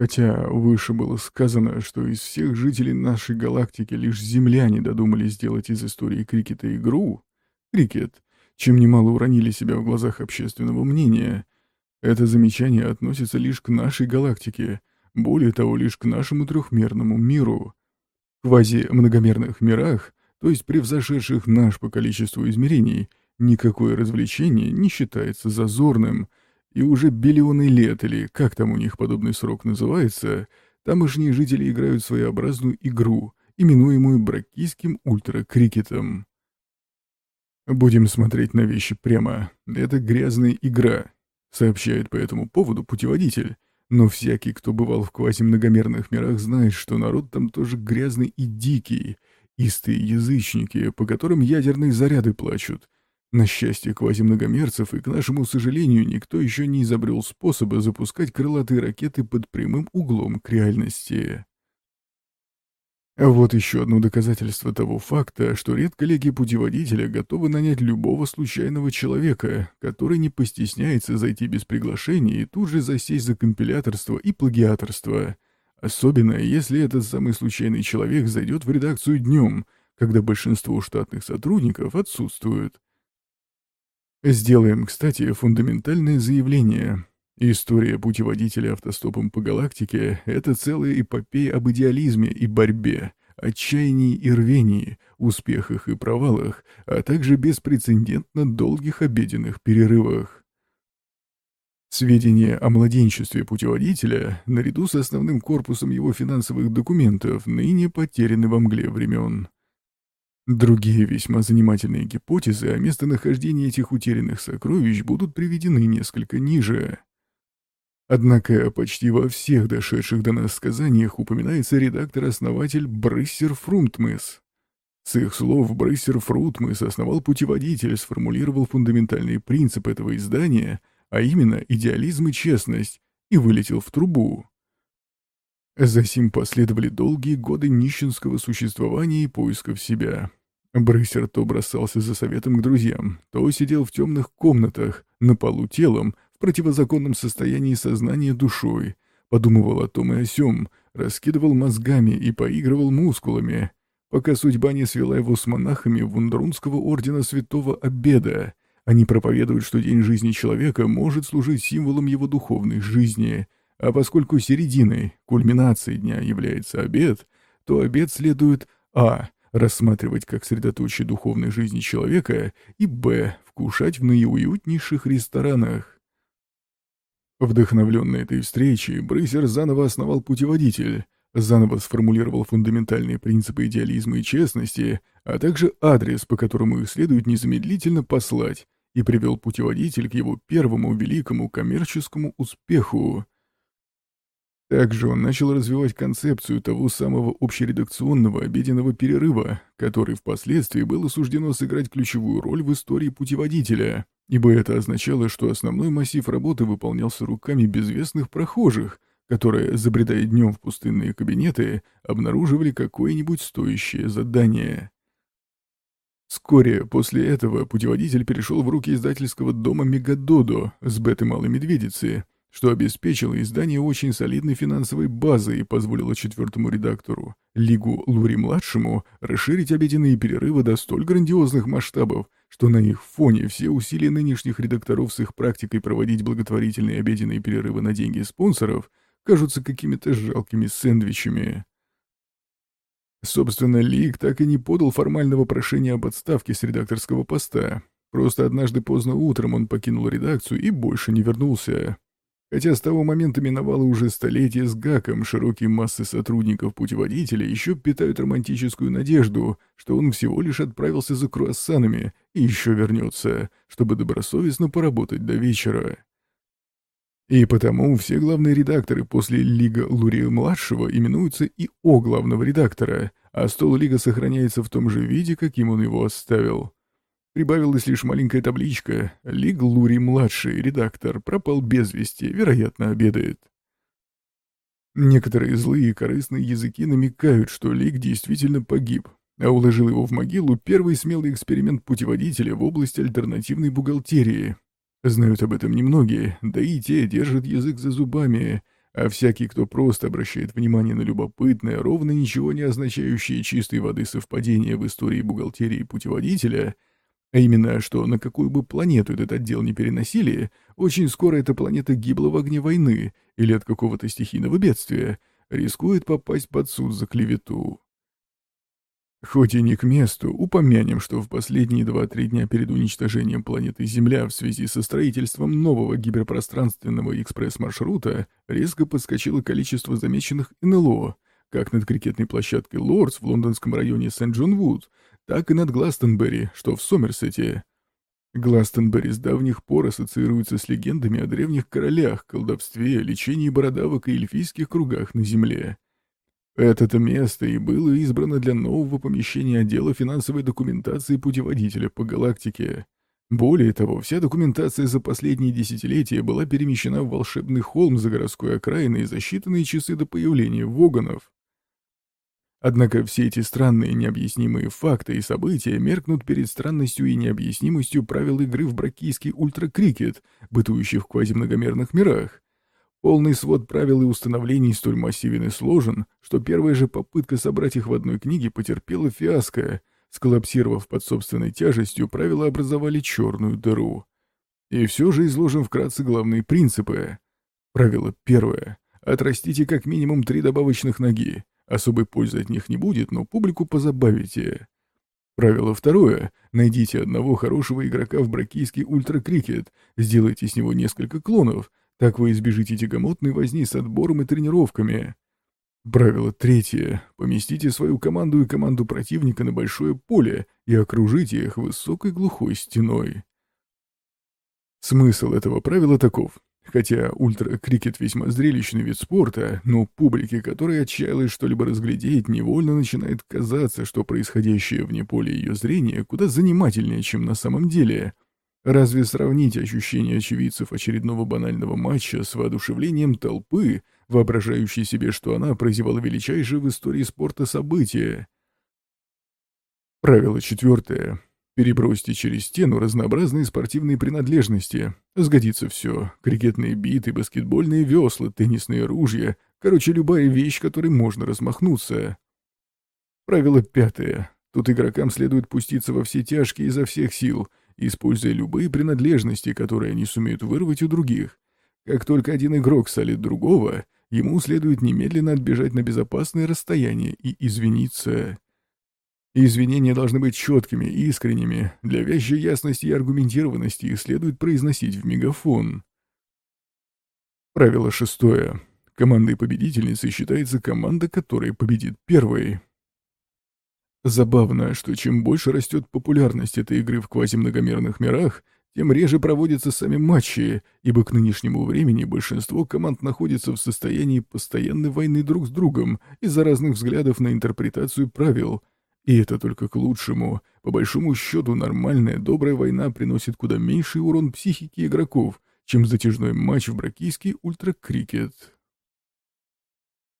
Хотя выше было сказано, что из всех жителей нашей галактики лишь земляне додумались сделать из истории крикета игру, крикет, чем немало уронили себя в глазах общественного мнения, это замечание относится лишь к нашей галактике, более того, лишь к нашему трехмерному миру. В квази-многомерных мирах, то есть превзошедших наш по количеству измерений, никакое развлечение не считается зазорным — и уже биллионы лет, или как там у них подобный срок называется, тамошние жители играют своеобразную игру, именуемую бракийским ультракрикетом. Будем смотреть на вещи прямо. Это грязная игра, сообщает по этому поводу путеводитель. Но всякий, кто бывал в квазимногомерных мирах, знает, что народ там тоже грязный и дикий, истые язычники, по которым ядерные заряды плачут, на счастье квазимногомерцев и, к нашему сожалению, никто еще не изобрел способа запускать крылатые ракеты под прямым углом к реальности. А вот еще одно доказательство того факта, что редколлеги-путеводителя готовы нанять любого случайного человека, который не постесняется зайти без приглашения и тут же засесть за компиляторство и плагиаторство. Особенно, если этот самый случайный человек зайдет в редакцию днем, когда большинство штатных сотрудников отсутствуют. Сделаем, кстати, фундаментальное заявление. История путеводителя автостопом по галактике — это целая эпопея об идеализме и борьбе, отчаянии и рвении, успехах и провалах, а также беспрецедентно долгих обеденных перерывах. Сведения о младенчестве путеводителя, наряду с основным корпусом его финансовых документов, ныне потеряны во мгле времен. Другие весьма занимательные гипотезы о местонахождении этих утерянных сокровищ будут приведены несколько ниже. Однако почти во всех дошедших до нас сказаниях упоминается редактор-основатель Бриссер Фрумтмыс. С их слов, Бриссер Фрутмыс основал путеводитель, сформулировал фундаментальные принципы этого издания, а именно идеализм и честность, и вылетел в трубу. Засим последовали долгие годы нищенского существования и поисков себя. Брысер то бросался за советом к друзьям, то сидел в темных комнатах, на полу телом, в противозаконном состоянии сознания душой, подумывал о том и о сём, раскидывал мозгами и поигрывал мускулами, пока судьба не свела его с монахами Вундрунского ордена Святого Обеда. Они проповедуют, что день жизни человека может служить символом его духовной жизни, а поскольку серединой, кульминацией дня является обед, то обед следует а рассматривать как средоточие духовной жизни человека, и б. вкушать в наиуютнейших ресторанах. Вдохновленный этой встречей, Брейзер заново основал путеводитель, заново сформулировал фундаментальные принципы идеализма и честности, а также адрес, по которому их следует незамедлительно послать, и привел путеводитель к его первому великому коммерческому успеху — также он начал развивать концепцию того самого общередакционного обеденного перерыва, который впоследствии было суждено сыграть ключевую роль в истории путеводителя, ибо это означало, что основной массив работы выполнялся руками безвестных прохожих, которые, забредая днем в пустынные кабинеты, обнаруживали какое-нибудь стоящее задание. Вскоре после этого путеводитель перешел в руки издательского дома «Мегадодо» с беты Малой Медведицы, что обеспечило издание очень солидной финансовой базы и позволило четвертому редактору, Лигу Лури-младшему, расширить обеденные перерывы до столь грандиозных масштабов, что на их фоне все усилия нынешних редакторов с их практикой проводить благотворительные обеденные перерывы на деньги спонсоров кажутся какими-то жалкими сэндвичами. Собственно, Лиг так и не подал формального прошения об отставке с редакторского поста. Просто однажды поздно утром он покинул редакцию и больше не вернулся. Хотя с того момента миновало уже столетие с гаком, широкие массы сотрудников путеводителя еще питают романтическую надежду, что он всего лишь отправился за круассанами и еще вернется, чтобы добросовестно поработать до вечера. И потому все главные редакторы после Лига Лурия-младшего именуются и О главного редактора, а стол Лига сохраняется в том же виде, каким он его оставил. Прибавилась лишь маленькая табличка. Лиг Лури-младший, редактор, пропал без вести, вероятно, обедает. Некоторые злые и корыстные языки намекают, что Лиг действительно погиб, а уложил его в могилу первый смелый эксперимент путеводителя в области альтернативной бухгалтерии. Знают об этом немногие, да и те держат язык за зубами, а всякий, кто просто обращает внимание на любопытное, ровно ничего не означающее чистой воды совпадение в истории бухгалтерии путеводителя, а именно, что на какую бы планету этот отдел не переносили, очень скоро эта планета гибла в огне войны или от какого-то стихийного бедствия, рискует попасть под суд за клевету. Хоть и не к месту, упомянем, что в последние 2-3 дня перед уничтожением планеты Земля в связи со строительством нового гиперпространственного экспресс-маршрута резко подскочило количество замеченных НЛО, как над крикетной площадкой Лордс в лондонском районе Сент-Джон-Вуд, так и над Гластонберри, что в Сомерсете. Гластонберри с давних пор ассоциируется с легендами о древних королях, колдовстве, лечении бородавок и эльфийских кругах на Земле. Это-то место и было избрано для нового помещения отдела финансовой документации путеводителя по галактике. Более того, вся документация за последние десятилетия была перемещена в волшебный холм за городской окраиной за считанные часы до появления воганов. Однако все эти странные необъяснимые факты и события меркнут перед странностью и необъяснимостью правил игры в бракийский ультракрикет, бытующих в квазимногомерных мирах. Полный свод правил и установлений столь массивен и сложен, что первая же попытка собрать их в одной книге потерпела фиаско. Сколлапсировав под собственной тяжестью, правила образовали черную дыру. И все же изложим вкратце главные принципы. Правило первое. Отрастите как минимум три добавочных ноги. Особой пользы от них не будет, но публику позабавите. Правило второе. Найдите одного хорошего игрока в бракийский ультракрикет, сделайте с него несколько клонов, так вы избежите тягомотной возни с отбором и тренировками. Правило третье. Поместите свою команду и команду противника на большое поле и окружите их высокой глухой стеной. Смысл этого правила таков. Хотя ультра-крикет весьма зрелищный вид спорта, но публике, которая отчаялась что-либо разглядеть, невольно начинает казаться, что происходящее вне поля ее зрения куда занимательнее, чем на самом деле — Разве сравнить ощущения очевидцев очередного банального матча с воодушевлением толпы, воображающей себе, что она прозевала величайшее в истории спорта событие? Правило четвертое. Перебросьте через стену разнообразные спортивные принадлежности. Сгодится все. Крикетные биты, баскетбольные весла, теннисные ружья. Короче, любая вещь, которой можно размахнуться. Правило пятое. Тут игрокам следует пуститься во все тяжкие изо всех сил — используя любые принадлежности, которые они сумеют вырвать у других. Как только один игрок солит другого, ему следует немедленно отбежать на безопасное расстояние и извиниться. Извинения должны быть четкими и искренними. Для вязчей ясности и аргументированности их следует произносить в мегафон. Правило шестое. Командой победительницы считается команда, которая победит первой. Забавно, что чем больше растет популярность этой игры в квазимногомерных мирах, тем реже проводятся сами матчи, ибо к нынешнему времени большинство команд находится в состоянии постоянной войны друг с другом из-за разных взглядов на интерпретацию правил. И это только к лучшему. По большому счету, нормальная, добрая война приносит куда меньший урон психике игроков, чем затяжной матч в бракийский ультракрикет.